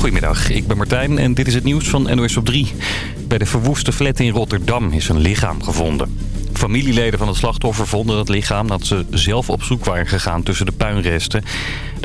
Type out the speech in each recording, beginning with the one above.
Goedemiddag, ik ben Martijn en dit is het nieuws van NOS op 3. Bij de verwoeste flat in Rotterdam is een lichaam gevonden. Familieleden van het slachtoffer vonden het lichaam dat ze zelf op zoek waren gegaan tussen de puinresten.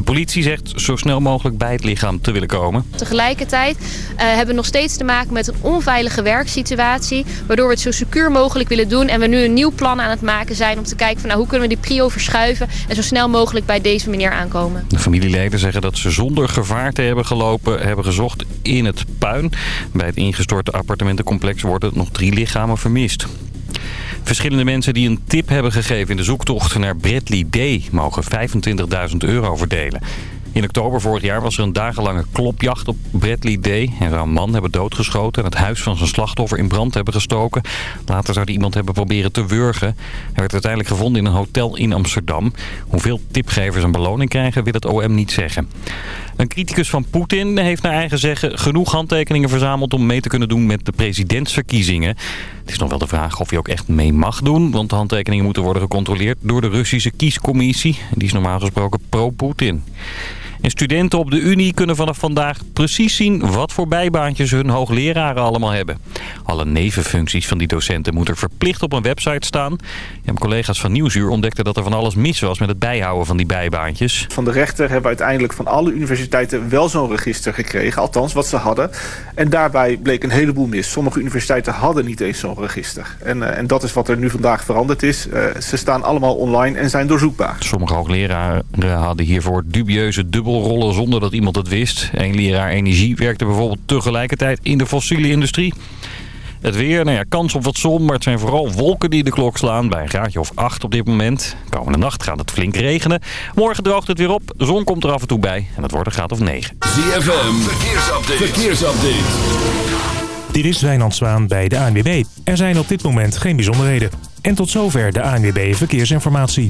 De politie zegt zo snel mogelijk bij het lichaam te willen komen. Tegelijkertijd uh, hebben we nog steeds te maken met een onveilige werksituatie. Waardoor we het zo secuur mogelijk willen doen. En we nu een nieuw plan aan het maken zijn om te kijken van nou, hoe kunnen we die prio verschuiven. En zo snel mogelijk bij deze meneer aankomen. De familieleden zeggen dat ze zonder gevaar te hebben gelopen hebben gezocht in het puin. Bij het ingestorte appartementencomplex worden nog drie lichamen vermist. Verschillende mensen die een tip hebben gegeven in de zoektocht naar Bradley D. mogen 25.000 euro verdelen. In oktober vorig jaar was er een dagenlange klopjacht op Bradley D. Hij zou een man hebben doodgeschoten en het huis van zijn slachtoffer in brand hebben gestoken. Later zou hij iemand hebben proberen te wurgen. Hij werd uiteindelijk gevonden in een hotel in Amsterdam. Hoeveel tipgevers een beloning krijgen wil het OM niet zeggen. Een criticus van Poetin heeft naar eigen zeggen genoeg handtekeningen verzameld om mee te kunnen doen met de presidentsverkiezingen. Het is nog wel de vraag of hij ook echt mee mag doen, want de handtekeningen moeten worden gecontroleerd door de Russische kiescommissie. Die is normaal gesproken pro-Poetin. En studenten op de Unie kunnen vanaf vandaag precies zien wat voor bijbaantjes hun hoogleraren allemaal hebben. Alle nevenfuncties van die docenten moeten verplicht op een website staan. Ja, mijn collega's van Nieuwsuur ontdekten dat er van alles mis was met het bijhouden van die bijbaantjes. Van de rechter hebben we uiteindelijk van alle universiteiten wel zo'n register gekregen. Althans, wat ze hadden. En daarbij bleek een heleboel mis. Sommige universiteiten hadden niet eens zo'n register. En, uh, en dat is wat er nu vandaag veranderd is. Uh, ze staan allemaal online en zijn doorzoekbaar. Sommige hoogleraren hadden hiervoor dubieuze dubbel rollen zonder dat iemand het wist. Een leraar energie werkte bijvoorbeeld tegelijkertijd in de fossiele industrie. Het weer, nou ja, kans op wat zon, maar het zijn vooral wolken die de klok slaan. Bij een graadje of 8 op dit moment. Komende nacht gaat het flink regenen. Morgen droogt het weer op, de zon komt er af en toe bij. En het wordt een graad of 9. ZFM, verkeersupdate. verkeersupdate. Dit is Wijnand Zwaan bij de ANWB. Er zijn op dit moment geen bijzonderheden. En tot zover de ANWB Verkeersinformatie.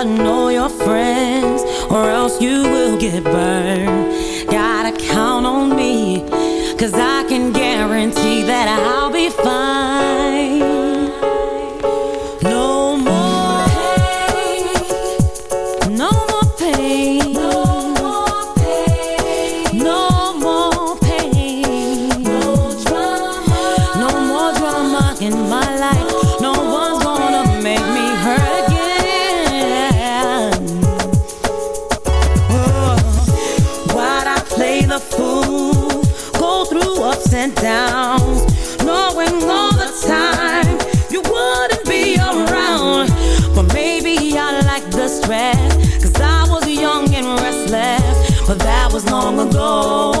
Better know your friends, or else you will get burned. Gotta count on me, cause I can guarantee that I'll be fine. No more pain. No more pain. No more pain. No more drama. No more drama in my life. And downs, knowing all the time you wouldn't be around. But maybe I like the stress, cause I was young and restless. But that was long ago.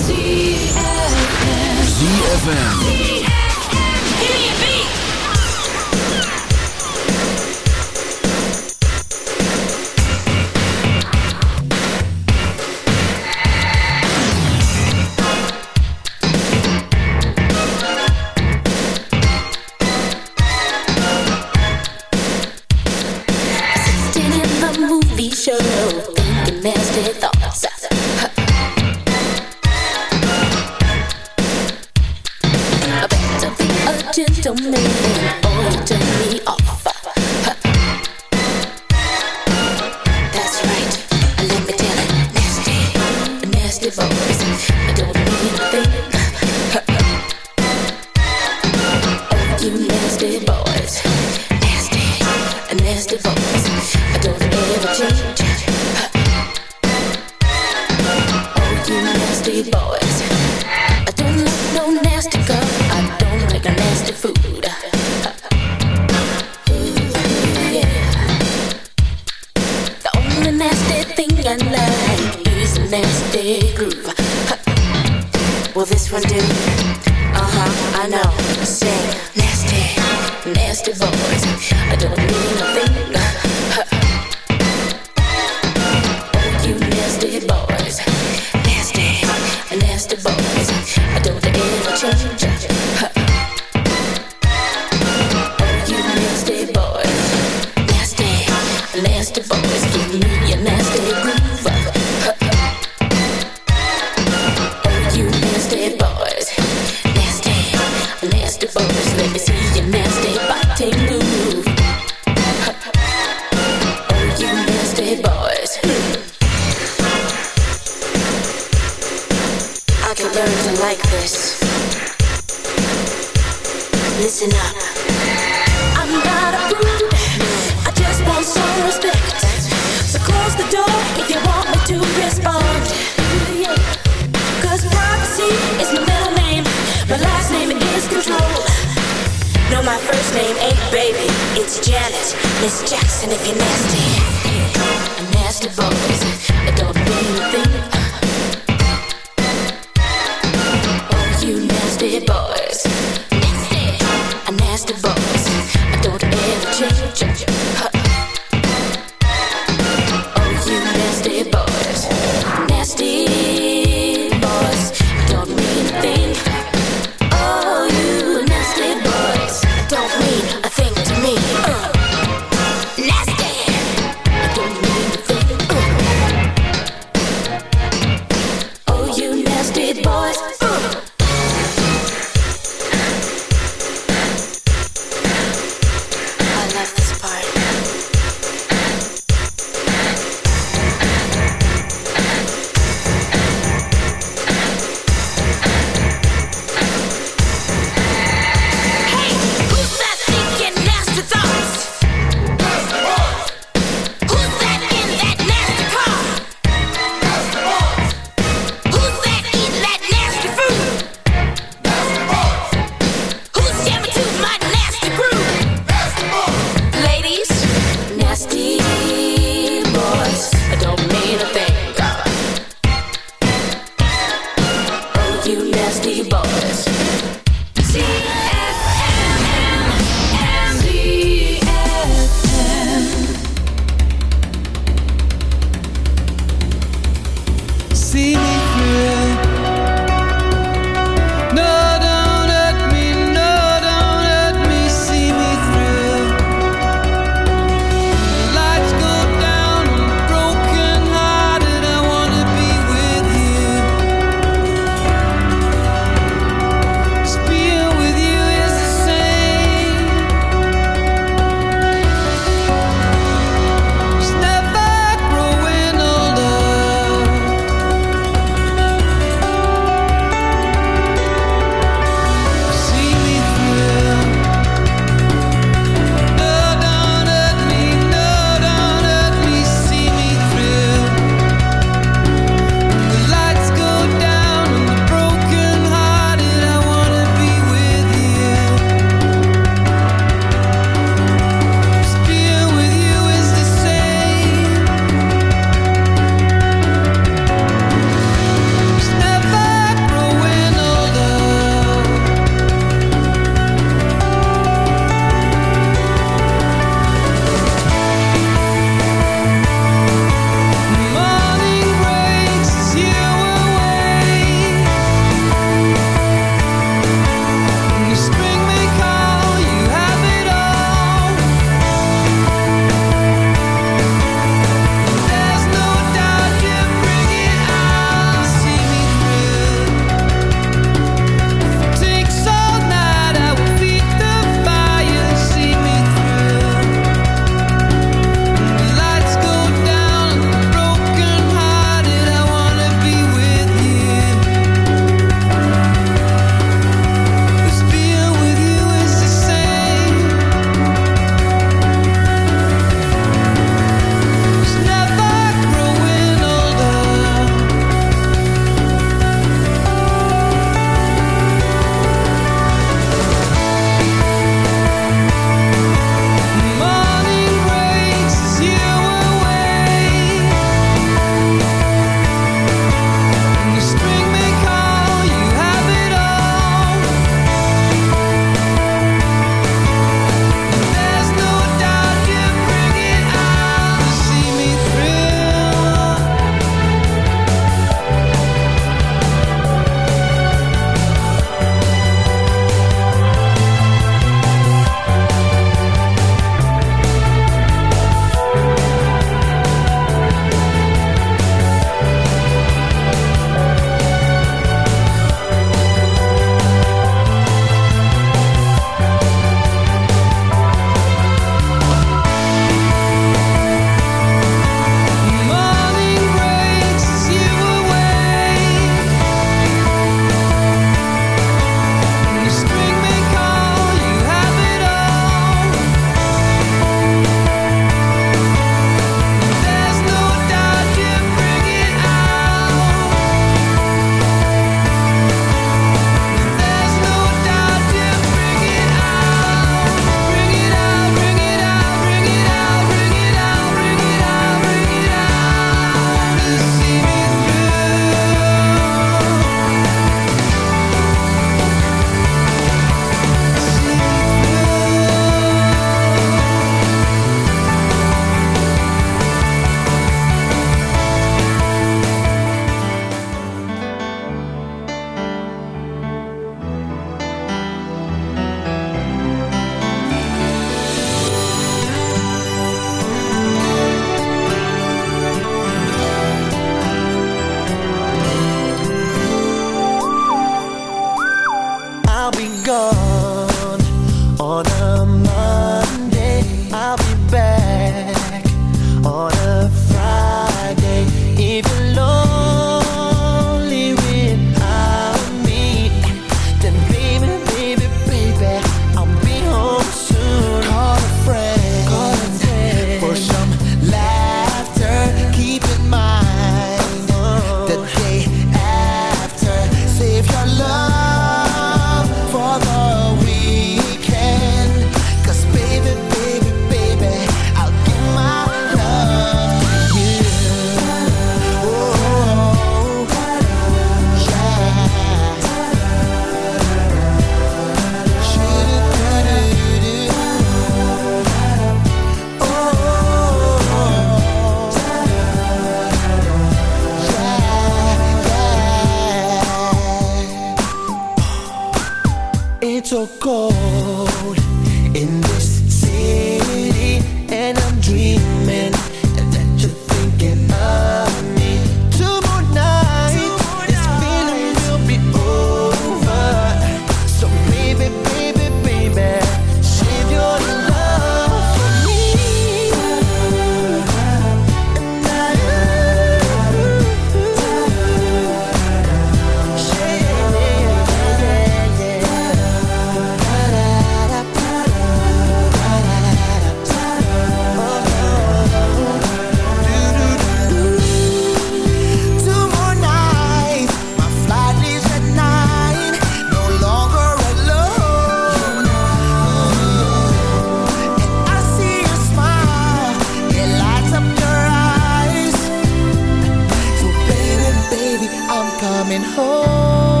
coming home.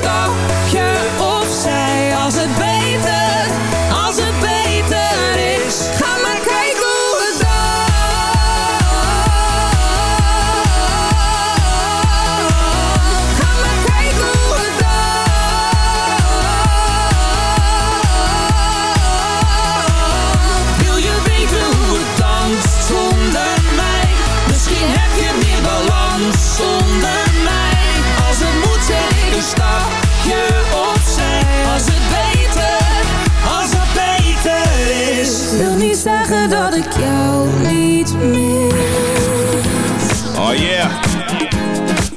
stop,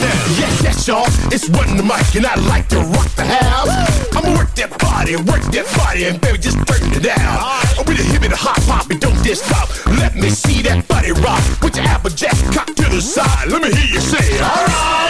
Yes, yes, y'all, it's one the mic, and I like to rock the house. I'ma work that body, work that body, and baby, just turn it down. I'm with a hip and a hop hop, and don't just stop. Let me see that body rock. Put your applejack cock to the side. Let me hear you say, alright.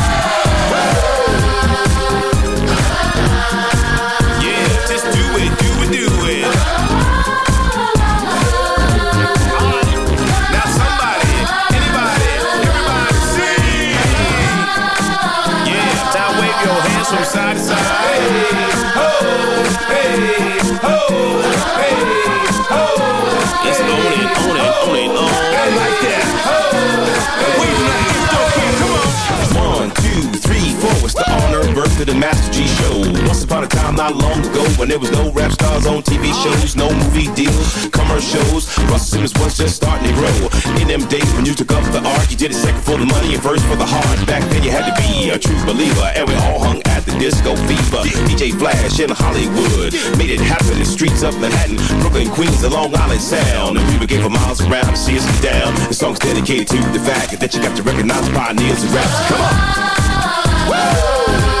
Of the Master G Show. Once upon a time, not long ago, when there was no rap stars on TV shows, no movie deals, commercials. Russell Simmons was just starting to grow. In them days when you took up the art, you did it second for the money and first for the heart. Back then, you had to be a true believer, and we all hung at the disco fever. DJ Flash in Hollywood made it happen in the streets of Manhattan, Brooklyn, Queens, and Long Island Sound. And people came for miles around to see us down. The song's dedicated to the fact that you got to recognize pioneers and raps. Come on. Yeah,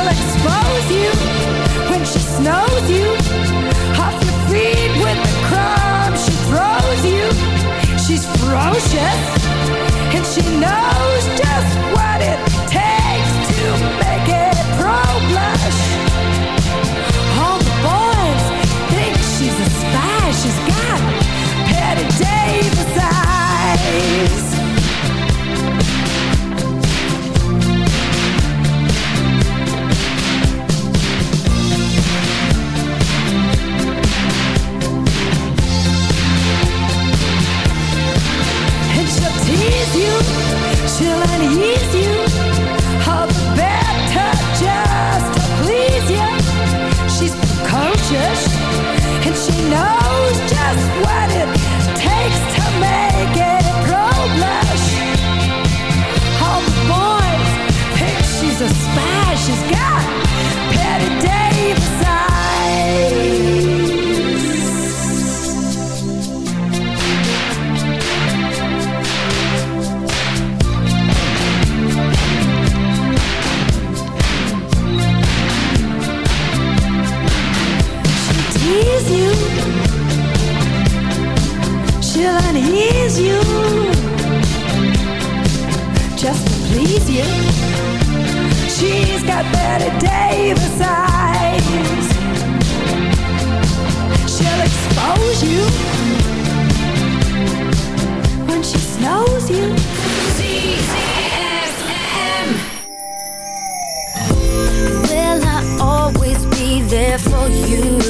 She'll expose you when she you. Off with the she throws you. She's ferocious and she knows just where to please you. She's precocious and she knows. you. She'll unease you. Just to please you. She's got Betty Davis eyes. She'll expose you When she snows you. Will I always be there for you?